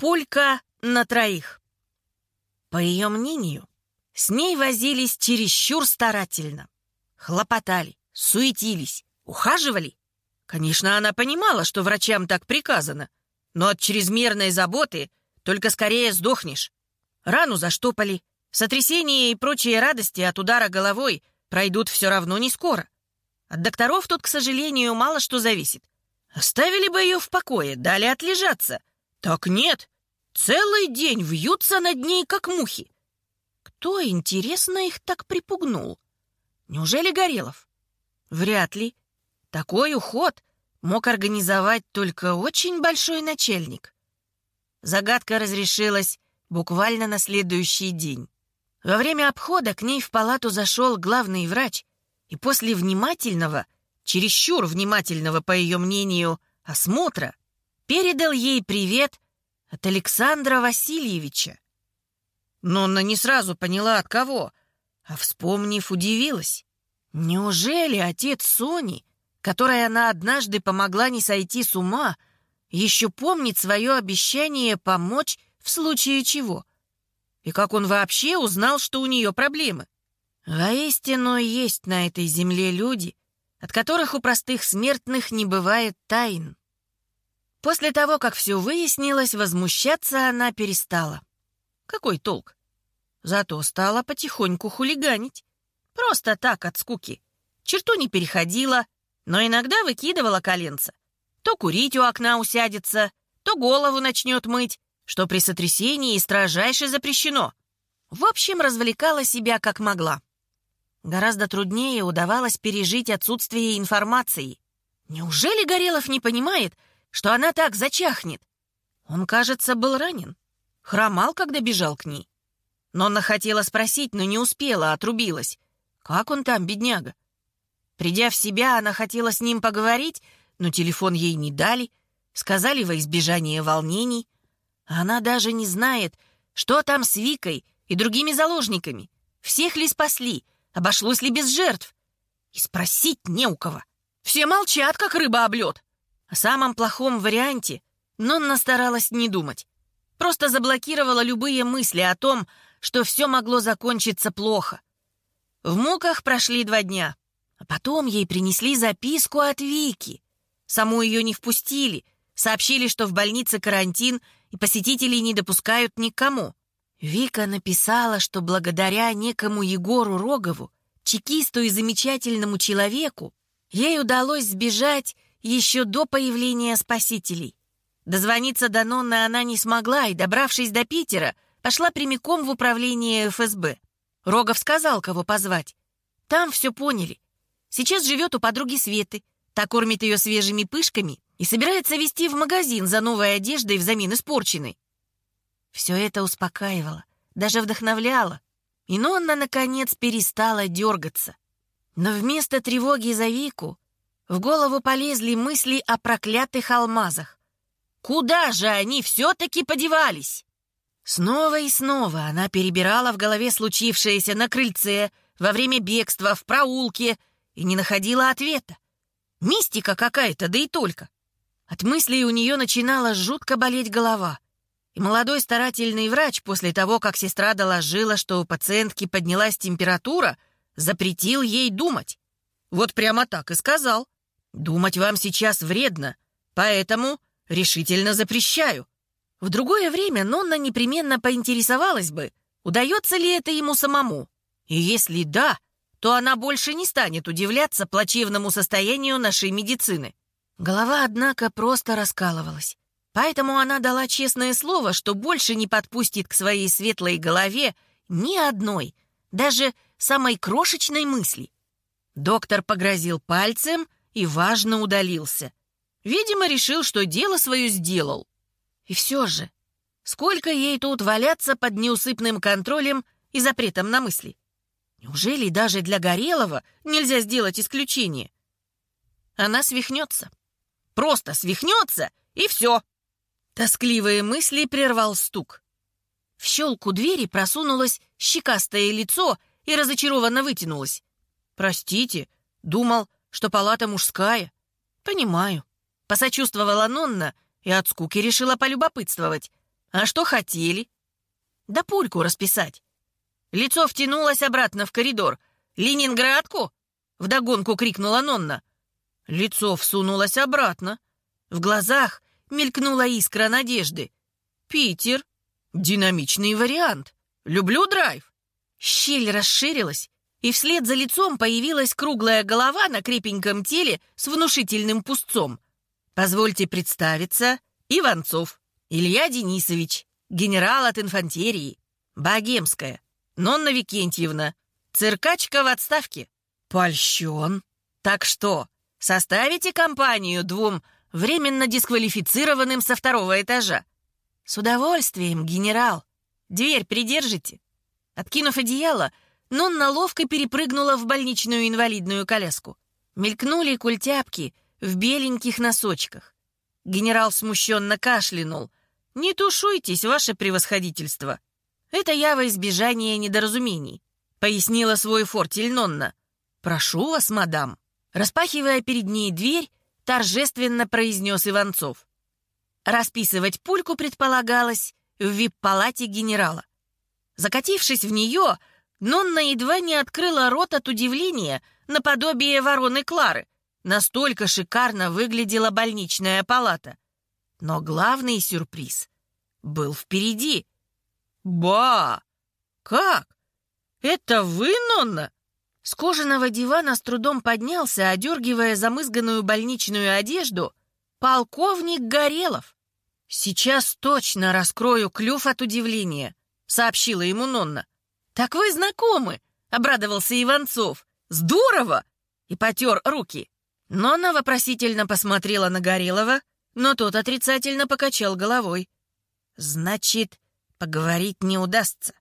Пулька на троих. По ее мнению, с ней возились чересчур старательно. Хлопотали, суетились, ухаживали. Конечно, она понимала, что врачам так приказано, но от чрезмерной заботы только скорее сдохнешь. Рану заштопали, сотрясение и прочие радости от удара головой пройдут все равно не скоро. От докторов тут, к сожалению, мало что зависит. Оставили бы ее в покое, дали отлежаться. Так нет, целый день вьются над ней, как мухи. Кто, интересно, их так припугнул? Неужели Горелов? Вряд ли. Такой уход мог организовать только очень большой начальник. Загадка разрешилась буквально на следующий день. Во время обхода к ней в палату зашел главный врач и после внимательного, чересчур внимательного, по ее мнению, осмотра, передал ей привет от Александра Васильевича. Но она не сразу поняла, от кого, а, вспомнив, удивилась. Неужели отец Сони, которой она однажды помогла не сойти с ума, еще помнит свое обещание помочь в случае чего? И как он вообще узнал, что у нее проблемы? Воистину, есть на этой земле люди, от которых у простых смертных не бывает тайн. После того, как все выяснилось, возмущаться она перестала. Какой толк? Зато стала потихоньку хулиганить. Просто так, от скуки. Черту не переходила, но иногда выкидывала коленца. То курить у окна усядется, то голову начнет мыть, что при сотрясении строжайше запрещено. В общем, развлекала себя как могла. Гораздо труднее удавалось пережить отсутствие информации. Неужели Горелов не понимает, что она так зачахнет? Он, кажется, был ранен. Хромал, когда бежал к ней. Нонна хотела спросить, но не успела, отрубилась. Как он там, бедняга? Придя в себя, она хотела с ним поговорить, но телефон ей не дали, сказали во избежание волнений. она даже не знает, что там с Викой и другими заложниками. Всех ли спасли, Обошлось ли без жертв? И спросить не у кого. Все молчат, как рыба об лед. О самом плохом варианте Нонна старалась не думать. Просто заблокировала любые мысли о том, что все могло закончиться плохо. В муках прошли два дня, а потом ей принесли записку от Вики. Саму ее не впустили, сообщили, что в больнице карантин и посетителей не допускают никому. Вика написала, что благодаря некому Егору Рогову, чекисту и замечательному человеку, ей удалось сбежать еще до появления спасителей. Дозвониться до Нонны она не смогла и, добравшись до Питера, пошла прямиком в управление ФСБ. Рогов сказал, кого позвать. Там все поняли. Сейчас живет у подруги Светы, та кормит ее свежими пышками и собирается везти в магазин за новой одеждой взамен испорченной. Все это успокаивало, даже вдохновляло. И Нонна, наконец, перестала дергаться. Но вместо тревоги за Вику в голову полезли мысли о проклятых алмазах. Куда же они все-таки подевались? Снова и снова она перебирала в голове случившееся на крыльце, во время бегства, в проулке, и не находила ответа. Мистика какая-то, да и только. От мыслей у нее начинала жутко болеть голова — и молодой старательный врач после того, как сестра доложила, что у пациентки поднялась температура, запретил ей думать. Вот прямо так и сказал. «Думать вам сейчас вредно, поэтому решительно запрещаю». В другое время Нонна непременно поинтересовалась бы, удается ли это ему самому. И если да, то она больше не станет удивляться плачевному состоянию нашей медицины. Голова, однако, просто раскалывалась. Поэтому она дала честное слово, что больше не подпустит к своей светлой голове ни одной, даже самой крошечной мысли. Доктор погрозил пальцем и важно удалился. Видимо, решил, что дело свое сделал. И все же, сколько ей тут валяться под неусыпным контролем и запретом на мысли? Неужели даже для Горелого нельзя сделать исключение? Она свихнется. Просто свихнется, и все. Тоскливые мысли прервал стук. В щелку двери просунулось щекастое лицо и разочарованно вытянулось. «Простите, думал, что палата мужская». «Понимаю». Посочувствовала Нонна и от скуки решила полюбопытствовать. А что хотели? Да пульку расписать. Лицо втянулось обратно в коридор. «Ленинградку?» — вдогонку крикнула Нонна. Лицо всунулось обратно. В глазах мелькнула искра надежды. «Питер. Динамичный вариант. Люблю драйв». Щель расширилась, и вслед за лицом появилась круглая голова на крепеньком теле с внушительным пустцом. «Позвольте представиться, Иванцов, Илья Денисович, генерал от инфантерии, Богемская, Нонна Викентьевна, циркачка в отставке. Польщен. Так что, составите компанию двум временно дисквалифицированным со второго этажа? С удовольствием, генерал. Дверь придержите. Откинув одеяло, Нонна ловко перепрыгнула в больничную инвалидную коляску. Мелькнули культяпки в беленьких носочках. Генерал смущенно кашлянул. «Не тушуйтесь, ваше превосходительство. Это я во избежание недоразумений», — пояснила свой фортель Нонна. «Прошу вас, мадам». Распахивая перед ней дверь, торжественно произнес Иванцов. Расписывать пульку предполагалось в вип-палате генерала. Закатившись в нее, Нонна едва не открыла рот от удивления наподобие вороны Клары. Настолько шикарно выглядела больничная палата. Но главный сюрприз был впереди. «Ба! Как? Это вы, Нонна?» С кожаного дивана с трудом поднялся, одергивая замызганную больничную одежду, полковник Горелов. «Сейчас точно раскрою клюв от удивления», — сообщила ему Нонна. «Так вы знакомы!» — обрадовался Иванцов. «Здорово!» — и потер руки. Нонна вопросительно посмотрела на Горелого, но тот отрицательно покачал головой. «Значит, поговорить не удастся».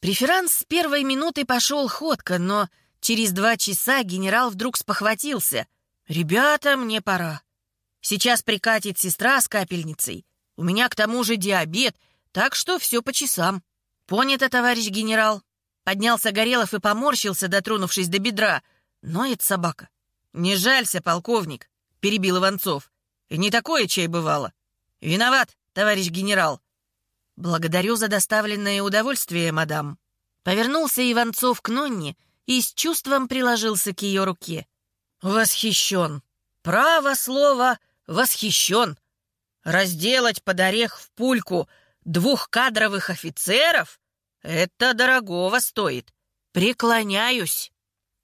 Преферанс с первой минуты пошел ходко, но через два часа генерал вдруг спохватился. «Ребята, мне пора. Сейчас прикатит сестра с капельницей. У меня к тому же диабет, так что все по часам». «Понято, товарищ генерал», Поднялся Горелов и поморщился, дотронувшись до бедра. Ноет собака. «Не жалься, полковник», — перебил Иванцов. «И не такое чай бывало. Виноват, товарищ генерал». «Благодарю за доставленное удовольствие, мадам». Повернулся Иванцов к Нонне и с чувством приложился к ее руке. «Восхищен! Право слово, восхищен! Разделать под орех в пульку двух кадровых офицеров это дорогого стоит. Преклоняюсь.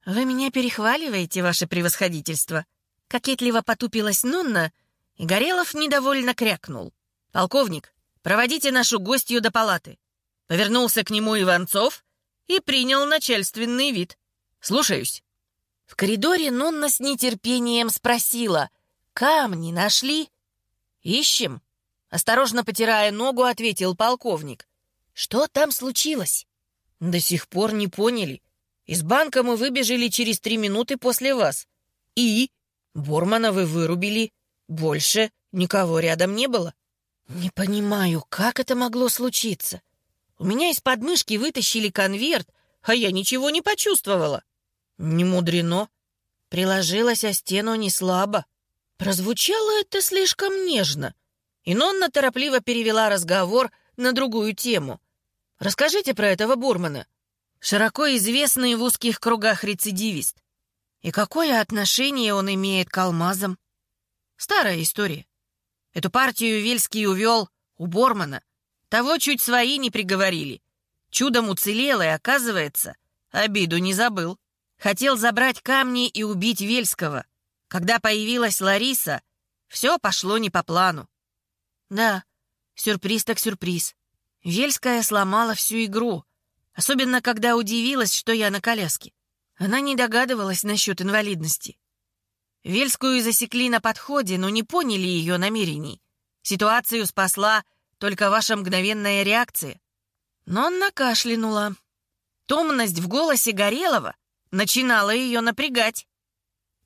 Вы меня перехваливаете, ваше превосходительство. Кокетливо потупилась Нонна, и Горелов недовольно крякнул. Полковник, проводите нашу гостью до палаты. Повернулся к нему Иванцов и принял начальственный вид. Слушаюсь. В коридоре Нонна с нетерпением спросила. «Камни нашли?» «Ищем», — осторожно потирая ногу, ответил полковник. Что там случилось? До сих пор не поняли. Из банка мы выбежали через три минуты после вас. И? Бормана вы вырубили. Больше никого рядом не было. Не понимаю, как это могло случиться. У меня из подмышки вытащили конверт, а я ничего не почувствовала. Не мудрено. Приложилась о стену не слабо. Прозвучало это слишком нежно. И Нонна торопливо перевела разговор на другую тему. Расскажите про этого Бурмана. Широко известный в узких кругах рецидивист. И какое отношение он имеет к алмазам? Старая история. Эту партию Вельский увел у Бормана. Того чуть свои не приговорили. Чудом уцелел и, оказывается, обиду не забыл. Хотел забрать камни и убить Вельского. Когда появилась Лариса, все пошло не по плану. Да, сюрприз так сюрприз. Вельская сломала всю игру, особенно когда удивилась, что я на коляске. Она не догадывалась насчет инвалидности. Вельскую засекли на подходе, но не поняли ее намерений. Ситуацию спасла только ваша мгновенная реакция. Но она кашлянула. Томность в голосе Горелого начинала ее напрягать.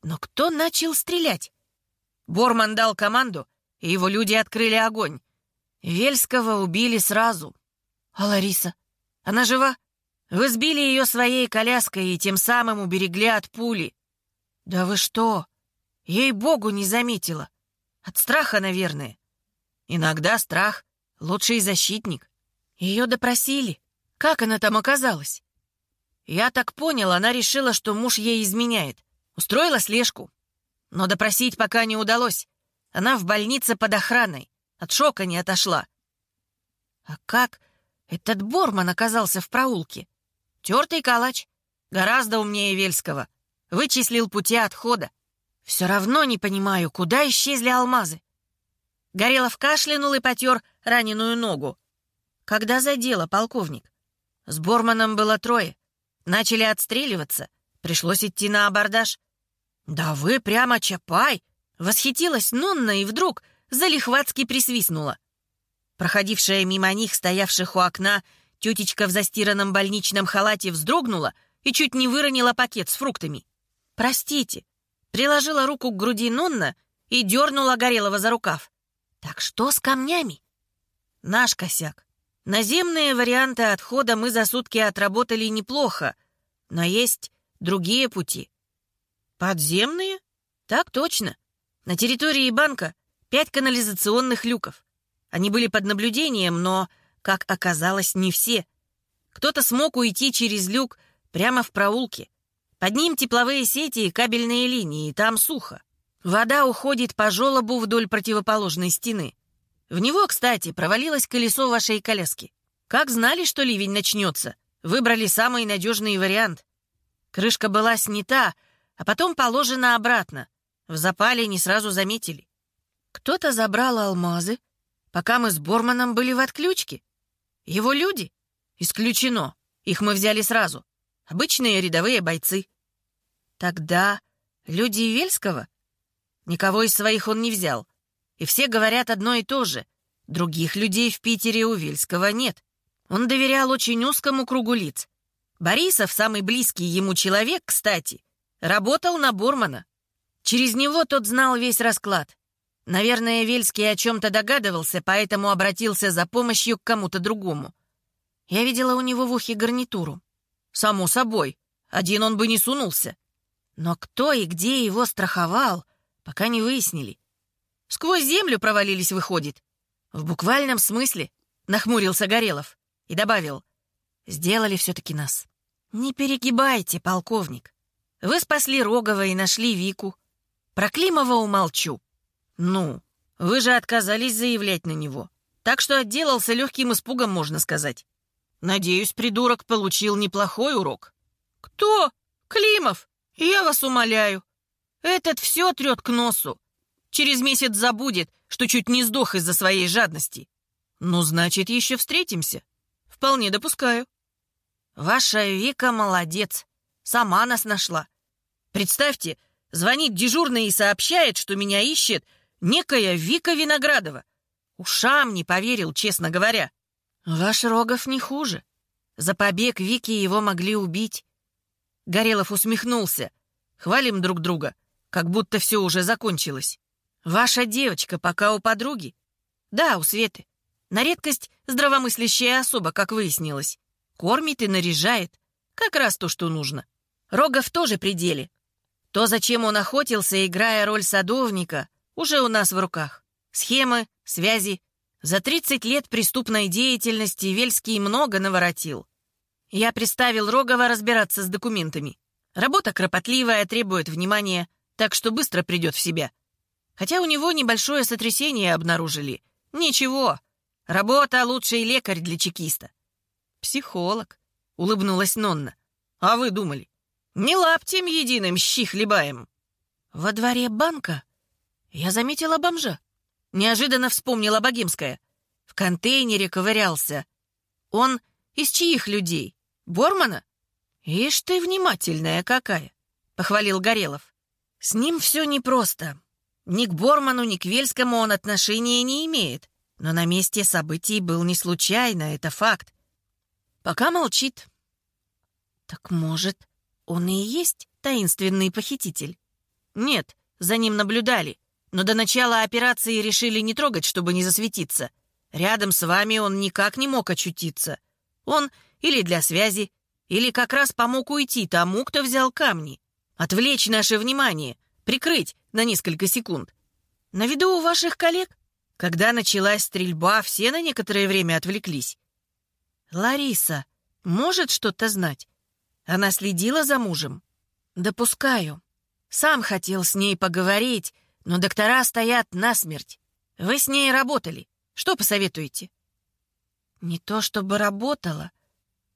Но кто начал стрелять? Борман дал команду, и его люди открыли огонь. Вельского убили сразу. А Лариса? Она жива? Вы сбили ее своей коляской и тем самым уберегли от пули. Да вы что? Ей-богу не заметила. От страха, наверное. Иногда страх лучший защитник. Ее допросили. Как она там оказалась? Я так понял, она решила, что муж ей изменяет. Устроила слежку. Но допросить пока не удалось. Она в больнице под охраной. От шока не отошла. А как этот Борман оказался в проулке? Тертый калач. Гораздо умнее Вельского. Вычислил пути отхода. Все равно не понимаю, куда исчезли алмазы. Горелов кашлянул и потер раненую ногу. Когда за дело, полковник? С Борманом было трое. Начали отстреливаться. Пришлось идти на абордаж. «Да вы прямо чапай!» Восхитилась Нонна и вдруг залихватски присвистнула. Проходившая мимо них, стоявших у окна, тетечка в застиранном больничном халате вздрогнула и чуть не выронила пакет с фруктами. «Простите», приложила руку к груди Нонна и дернула Горелого за рукав. «Так что с камнями?» «Наш косяк. Наземные варианты отхода мы за сутки отработали неплохо, но есть другие пути». «Подземные?» «Так точно. На территории банка пять канализационных люков. Они были под наблюдением, но, как оказалось, не все. Кто-то смог уйти через люк прямо в проулке. Под ним тепловые сети и кабельные линии, там сухо. Вода уходит по желобу вдоль противоположной стены. В него, кстати, провалилось колесо вашей коляски. Как знали, что ливень начнется, выбрали самый надежный вариант. Крышка была снята, а потом положена обратно. В запале не сразу заметили. Кто-то забрал алмазы, пока мы с Борманом были в отключке. Его люди? Исключено. Их мы взяли сразу. Обычные рядовые бойцы. Тогда люди Вельского? Никого из своих он не взял. И все говорят одно и то же. Других людей в Питере у Вельского нет. Он доверял очень узкому кругу лиц. Борисов, самый близкий ему человек, кстати, работал на Бормана. Через него тот знал весь расклад. Наверное, Вельский о чем-то догадывался, поэтому обратился за помощью к кому-то другому. Я видела у него в ухе гарнитуру. Само собой, один он бы не сунулся. Но кто и где его страховал, пока не выяснили. Сквозь землю провалились, выходит. В буквальном смысле, нахмурился Горелов и добавил, сделали все-таки нас. Не перегибайте, полковник. Вы спасли Рогова и нашли Вику. Про Климова умолчу. «Ну, вы же отказались заявлять на него, так что отделался легким испугом, можно сказать. Надеюсь, придурок получил неплохой урок». «Кто? Климов? Я вас умоляю. Этот все трет к носу. Через месяц забудет, что чуть не сдох из-за своей жадности. Ну, значит, еще встретимся. Вполне допускаю. Ваша Вика молодец. Сама нас нашла. Представьте, звонит дежурный и сообщает, что меня ищет Некая Вика Виноградова. Ушам не поверил, честно говоря. Ваш Рогов не хуже. За побег Вики его могли убить. Горелов усмехнулся. Хвалим друг друга, как будто все уже закончилось. Ваша девочка пока у подруги? Да, у Светы. На редкость здравомыслящая особа, как выяснилось. Кормит и наряжает. Как раз то, что нужно. Рогов тоже при деле. То, зачем он охотился, играя роль садовника, уже у нас в руках. Схемы, связи. За 30 лет преступной деятельности Вельский много наворотил. Я приставил Рогова разбираться с документами. Работа кропотливая, требует внимания, так что быстро придет в себя. Хотя у него небольшое сотрясение обнаружили. Ничего, работа — лучший лекарь для чекиста. Психолог, — улыбнулась Нонна. А вы думали? Не лаптем единым щи хлебаем. Во дворе банка я заметила бомжа. Неожиданно вспомнила Богемская. В контейнере ковырялся. Он из чьих людей? Бормана? Ишь ты внимательная какая, похвалил Горелов. С ним все непросто. Ни к Борману, ни к Вельскому он отношения не имеет. Но на месте событий был не случайно, это факт. Пока молчит. Так может, он и есть таинственный похититель? Нет, за ним наблюдали. Но до начала операции решили не трогать, чтобы не засветиться. Рядом с вами он никак не мог очутиться. Он или для связи, или как раз помог уйти тому, кто взял камни. Отвлечь наше внимание, прикрыть на несколько секунд. На виду у ваших коллег? Когда началась стрельба, все на некоторое время отвлеклись. Лариса может что-то знать? Она следила за мужем? Допускаю. Сам хотел с ней поговорить, но доктора стоят насмерть. Вы с ней работали. Что посоветуете? Не то чтобы работала,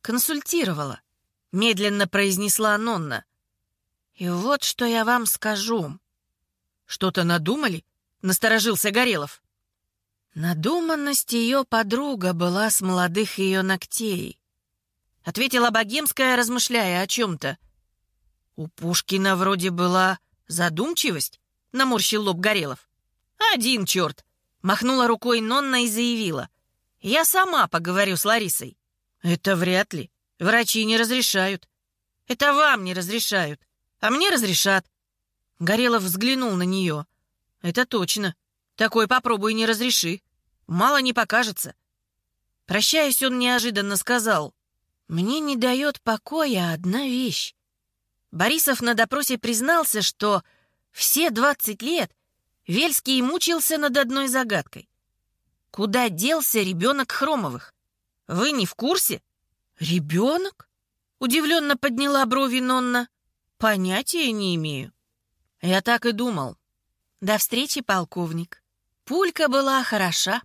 консультировала, медленно произнесла Нонна. И вот что я вам скажу. Что-то надумали? Насторожился Горелов. Надуманность ее подруга была с молодых ее ногтей. Ответила Богемская, размышляя о чем-то. У Пушкина вроде была задумчивость, наморщил лоб Горелов. Один черт! Махнула рукой Нонна и заявила. Я сама поговорю с Ларисой. Это вряд ли. Врачи не разрешают. Это вам не разрешают, а мне разрешат. Горелов взглянул на нее. Это точно. Такой попробуй не разреши. Мало не покажется. Прощаясь, он неожиданно сказал. «Мне не дает покоя одна вещь». Борисов на допросе признался, что все двадцать лет Вельский мучился над одной загадкой. Куда делся ребенок Хромовых? Вы не в курсе? Ребенок? Удивленно подняла брови Нонна. Понятия не имею. Я так и думал. До встречи, полковник. Пулька была хороша.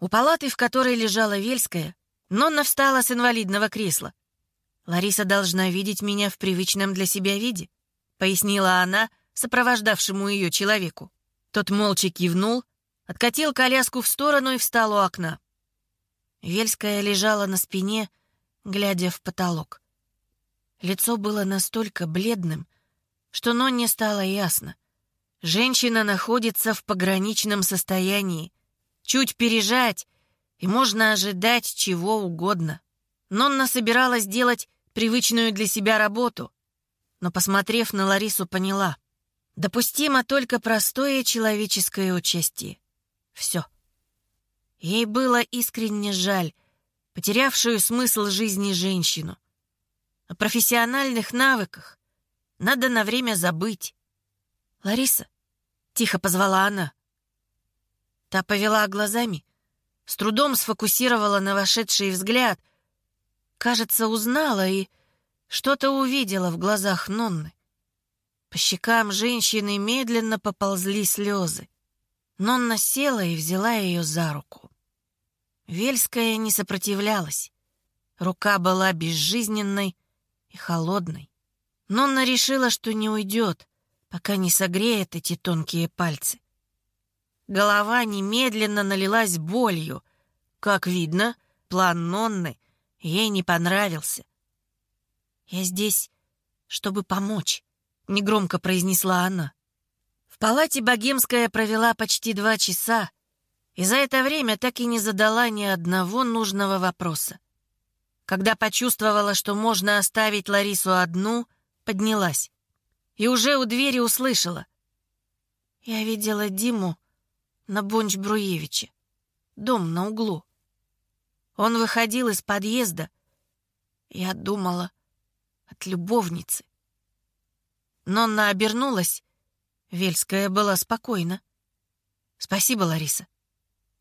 У палаты, в которой лежала Вельская, Нонна встала с инвалидного кресла. «Лариса должна видеть меня в привычном для себя виде», — пояснила она сопровождавшему ее человеку. Тот молча кивнул, откатил коляску в сторону и встал у окна. Вельская лежала на спине, глядя в потолок. Лицо было настолько бледным, что Нонне стало ясно. Женщина находится в пограничном состоянии. Чуть пережать, и можно ожидать чего угодно. Нонна собиралась делать привычную для себя работу, но, посмотрев на Ларису, поняла. Допустимо только простое человеческое участие. Все. Ей было искренне жаль потерявшую смысл жизни женщину. О профессиональных навыках надо на время забыть. «Лариса», — тихо позвала она. Та повела глазами, с трудом сфокусировала на вошедший взгляд. Кажется, узнала и что-то увидела в глазах Нонны. По щекам женщины медленно поползли слезы. Нонна села и взяла ее за руку. Вельская не сопротивлялась. Рука была безжизненной и холодной. Нонна решила, что не уйдет, пока не согреет эти тонкие пальцы. Голова немедленно налилась болью. Как видно, план Нонны ей не понравился. «Я здесь, чтобы помочь», — негромко произнесла она. В палате Богемская провела почти два часа, и за это время так и не задала ни одного нужного вопроса. Когда почувствовала, что можно оставить Ларису одну, поднялась. И уже у двери услышала. «Я видела Диму на Бонч-Бруевиче. Дом на углу. Он выходил из подъезда. Я думала от любовницы. Нонна обернулась. Вельская была спокойна. «Спасибо, Лариса».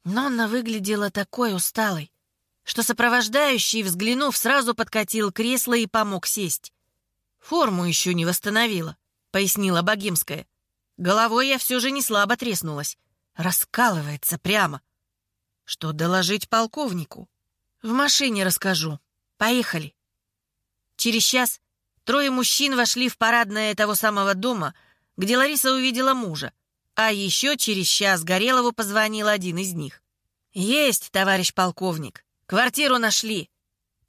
Нонна выглядела такой усталой, что сопровождающий, взглянув, сразу подкатил кресло и помог сесть. «Форму еще не восстановила», — пояснила Богимская. «Головой я все же не слабо треснулась раскалывается прямо. Что доложить полковнику? В машине расскажу. Поехали. Через час трое мужчин вошли в парадное того самого дома, где Лариса увидела мужа, а еще через час Горелову позвонил один из них. «Есть, товарищ полковник. Квартиру нашли.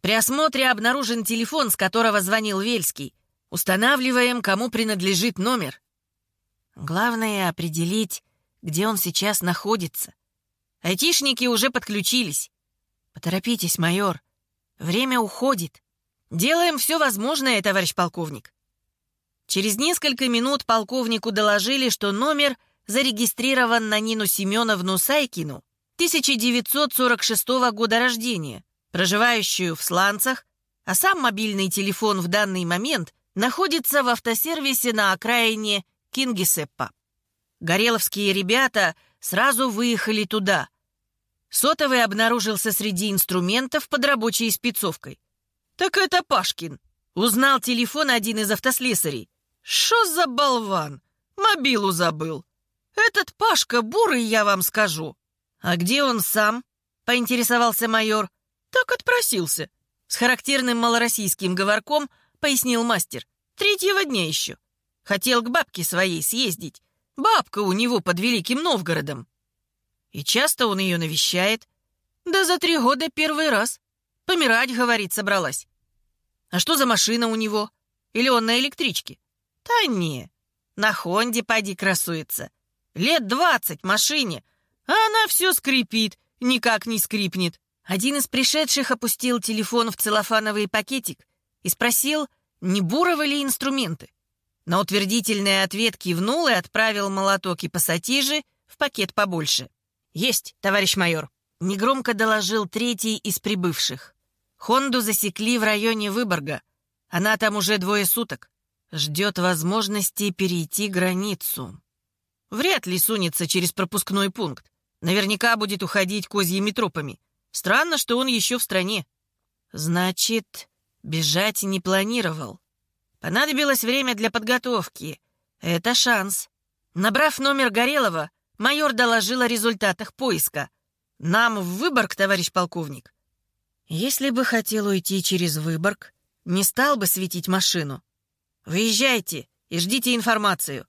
При осмотре обнаружен телефон, с которого звонил Вельский. Устанавливаем, кому принадлежит номер. Главное — определить, где он сейчас находится. Айтишники уже подключились. Поторопитесь, майор. Время уходит. Делаем все возможное, товарищ полковник. Через несколько минут полковнику доложили, что номер зарегистрирован на Нину Семеновну Сайкину 1946 года рождения, проживающую в Сланцах, а сам мобильный телефон в данный момент находится в автосервисе на окраине Кингисеппа. Гореловские ребята сразу выехали туда. Сотовый обнаружился среди инструментов под рабочей спецовкой. «Так это Пашкин!» Узнал телефон один из автослесарей. «Шо за болван? Мобилу забыл. Этот Пашка бурый, я вам скажу». «А где он сам?» — поинтересовался майор. «Так отпросился». С характерным малороссийским говорком пояснил мастер. «Третьего дня еще. Хотел к бабке своей съездить. Бабка у него под Великим Новгородом. И часто он ее навещает. Да за три года первый раз. Помирать, говорит, собралась. А что за машина у него? Или он на электричке? Та не, на Хонде поди красуется. Лет двадцать машине, а она все скрипит, никак не скрипнет. Один из пришедших опустил телефон в целлофановый пакетик и спросил, не буровы ли инструменты. На утвердительный ответ кивнул и отправил молоток и пассатижи в пакет побольше. «Есть, товарищ майор», — негромко доложил третий из прибывших. «Хонду засекли в районе Выборга. Она там уже двое суток. Ждет возможности перейти границу. Вряд ли сунется через пропускной пункт. Наверняка будет уходить козьими тропами. Странно, что он еще в стране. Значит, бежать не планировал. Понадобилось время для подготовки. Это шанс. Набрав номер Горелого, Майор доложил о результатах поиска. Нам в Выборг, товарищ полковник. Если бы хотел уйти через Выборг, не стал бы светить машину. Выезжайте и ждите информацию.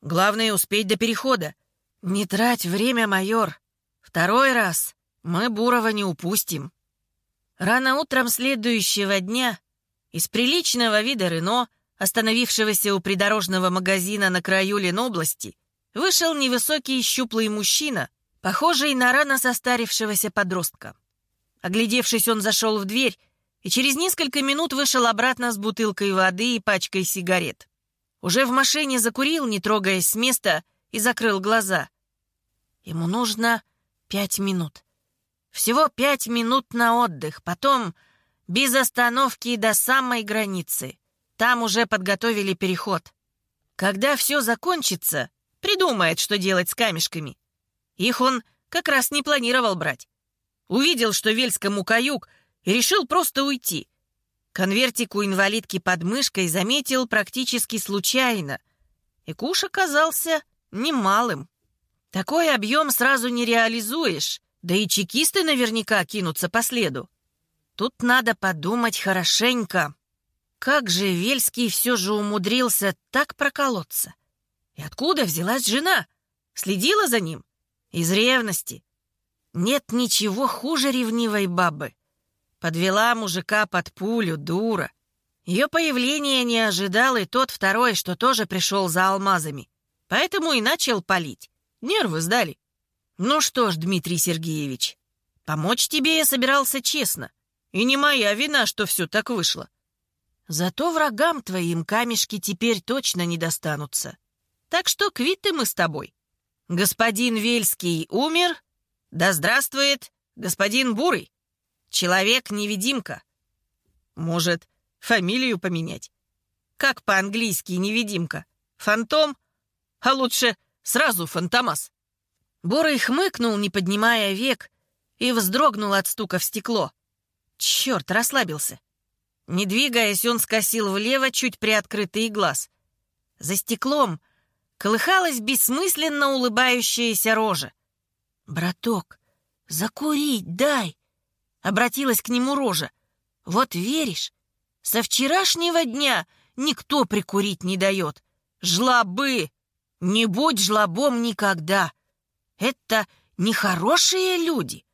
Главное — успеть до перехода. Не трать время, майор. Второй раз мы Бурова не упустим. Рано утром следующего дня из приличного вида Рено, остановившегося у придорожного магазина на краю Ленобласти, вышел невысокий щуплый мужчина, похожий на рано состарившегося подростка. Оглядевшись, он зашел в дверь и через несколько минут вышел обратно с бутылкой воды и пачкой сигарет. Уже в машине закурил, не трогаясь с места, и закрыл глаза. Ему нужно пять минут. Всего пять минут на отдых, потом без остановки до самой границы. Там уже подготовили переход. Когда все закончится, Придумает, что делать с камешками. Их он как раз не планировал брать. Увидел, что Вельскому каюк, и решил просто уйти. Конвертик у инвалидки под мышкой заметил практически случайно. И куш оказался немалым. Такой объем сразу не реализуешь, да и чекисты наверняка кинутся по следу. Тут надо подумать хорошенько. Как же Вельский все же умудрился так проколоться? И откуда взялась жена? Следила за ним? Из ревности. Нет ничего хуже ревнивой бабы. Подвела мужика под пулю, дура. Ее появление не ожидал и тот второй, что тоже пришел за алмазами. Поэтому и начал палить. Нервы сдали. Ну что ж, Дмитрий Сергеевич, помочь тебе я собирался честно. И не моя вина, что все так вышло. Зато врагам твоим камешки теперь точно не достанутся. Так что квиты мы с тобой. Господин Вельский умер. Да здравствует господин Бурый. Человек-невидимка. Может, фамилию поменять? Как по-английски невидимка? Фантом? А лучше сразу фантомас. Бурый хмыкнул, не поднимая век, и вздрогнул от стука в стекло. Черт, расслабился. Не двигаясь, он скосил влево чуть приоткрытый глаз. За стеклом — колыхалась бессмысленно улыбающаяся рожа. «Браток, закурить дай!» — обратилась к нему рожа. «Вот веришь, со вчерашнего дня никто прикурить не дает. Жлобы! Не будь жлобом никогда! Это нехорошие люди,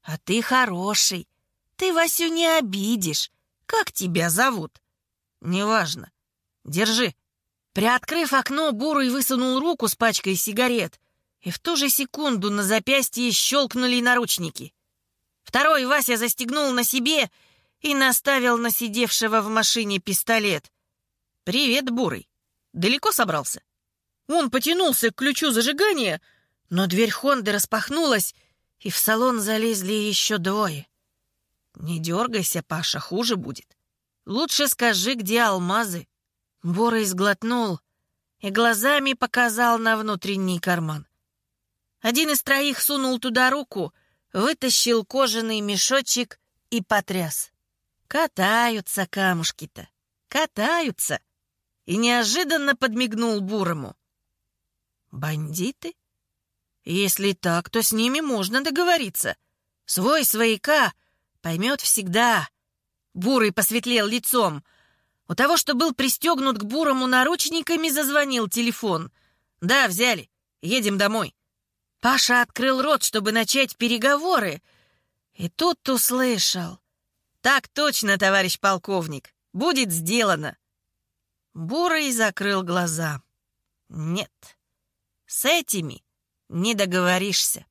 а ты хороший. Ты Васю не обидишь. Как тебя зовут?» «Неважно. Держи». Приоткрыв окно, Бурый высунул руку с пачкой сигарет, и в ту же секунду на запястье щелкнули наручники. Второй Вася застегнул на себе и наставил на сидевшего в машине пистолет. «Привет, Бурый. Далеко собрался?» Он потянулся к ключу зажигания, но дверь Хонды распахнулась, и в салон залезли еще двое. «Не дергайся, Паша, хуже будет. Лучше скажи, где алмазы». Борой сглотнул и глазами показал на внутренний карман. Один из троих сунул туда руку, вытащил кожаный мешочек и потряс. Катаются камушки-то, катаются. И неожиданно подмигнул Бурому. Бандиты? Если так, то с ними можно договориться. Свой свояка поймет всегда. Бурый посветлел лицом. У того, что был пристегнут к Бурому наручниками, зазвонил телефон. «Да, взяли. Едем домой». Паша открыл рот, чтобы начать переговоры, и тут услышал. «Так точно, товарищ полковник. Будет сделано». Бурый закрыл глаза. «Нет, с этими не договоришься».